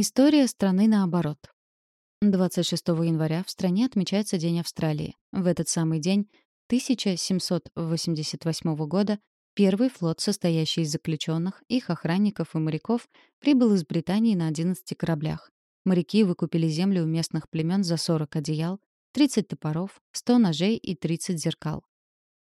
История страны наоборот. 26 января в стране отмечается День Австралии. В этот самый день 1788 года первый флот, состоящий из заключенных, их охранников и моряков, прибыл из Британии на 11 кораблях. Моряки выкупили землю у местных племен за 40 одеял, 30 топоров, 100 ножей и 30 зеркал.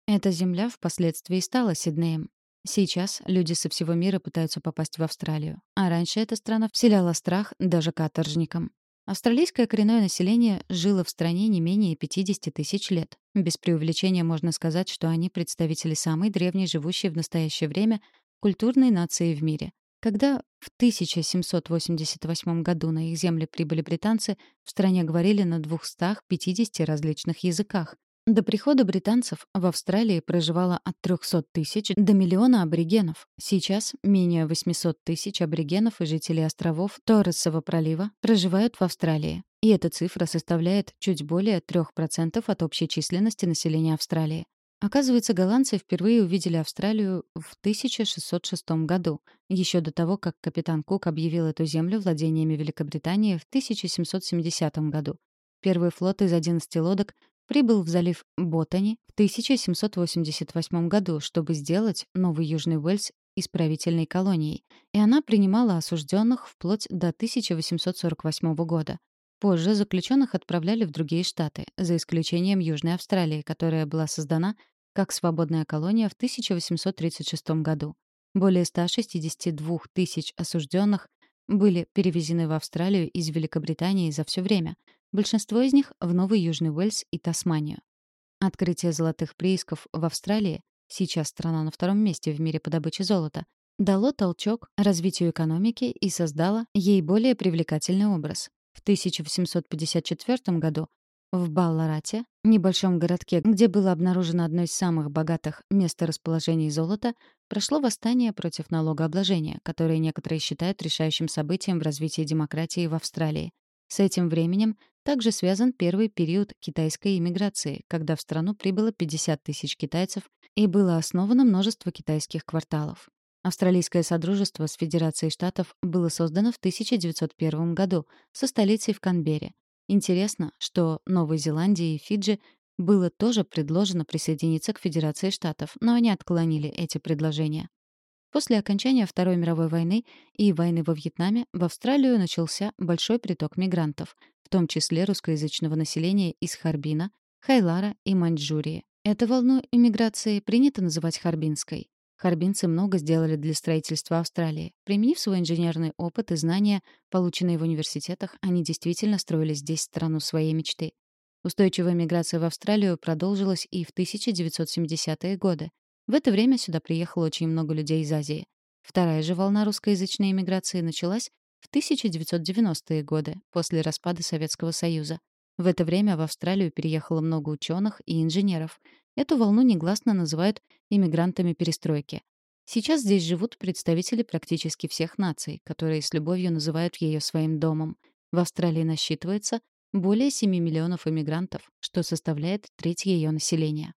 Эта земля впоследствии стала Сиднеем. Сейчас люди со всего мира пытаются попасть в Австралию, а раньше эта страна вселяла страх даже каторжникам. Австралийское коренное население жило в стране не менее 50 тысяч лет. Без преувеличения можно сказать, что они представители самой древней живущей в настоящее время культурной нации в мире. Когда в 1788 году на их земли прибыли британцы, в стране говорили на 250 различных языках, до прихода британцев в Австралии проживало от 300 тысяч до миллиона аборигенов. Сейчас менее 800 тысяч аборигенов и жителей островов Торресового пролива проживают в Австралии. И эта цифра составляет чуть более 3% от общей численности населения Австралии. Оказывается, голландцы впервые увидели Австралию в 1606 году, еще до того, как капитан Кук объявил эту землю владениями Великобритании в 1770 году. Первый флот из 11 лодок прибыл в залив Ботани в 1788 году, чтобы сделать Новый Южный Уэльс исправительной колонией, и она принимала осужденных вплоть до 1848 года. Позже заключенных отправляли в другие штаты, за исключением Южной Австралии, которая была создана как свободная колония в 1836 году. Более 162 тысяч осужденных были перевезены в Австралию из Великобритании за все время, Большинство из них — в Новый Южный Уэльс и Тасманию. Открытие золотых приисков в Австралии, сейчас страна на втором месте в мире по добыче золота, дало толчок развитию экономики и создало ей более привлекательный образ. В 1854 году в Балларате, небольшом городке, где было обнаружено одно из самых богатых месторасположений золота, прошло восстание против налогообложения, которое некоторые считают решающим событием в развитии демократии в Австралии. С этим временем также связан первый период китайской иммиграции, когда в страну прибыло 50 тысяч китайцев и было основано множество китайских кварталов. Австралийское содружество с Федерацией Штатов было создано в 1901 году со столицей в Канберре. Интересно, что Новой Зеландии и Фиджи было тоже предложено присоединиться к Федерации Штатов, но они отклонили эти предложения. После окончания Второй мировой войны и войны во Вьетнаме в Австралию начался большой приток мигрантов, в том числе русскоязычного населения из Харбина, Хайлара и Маньчжурии. Эту волну иммиграции принято называть харбинской. Харбинцы много сделали для строительства Австралии. Применив свой инженерный опыт и знания, полученные в университетах, они действительно строили здесь страну своей мечты. Устойчивая миграция в Австралию продолжилась и в 1970-е годы, в это время сюда приехало очень много людей из Азии. Вторая же волна русскоязычной эмиграции началась в 1990-е годы, после распада Советского Союза. В это время в Австралию переехало много ученых и инженеров. Эту волну негласно называют иммигрантами перестройки. Сейчас здесь живут представители практически всех наций, которые с любовью называют ее своим домом. В Австралии насчитывается более 7 миллионов иммигрантов, что составляет треть ее населения.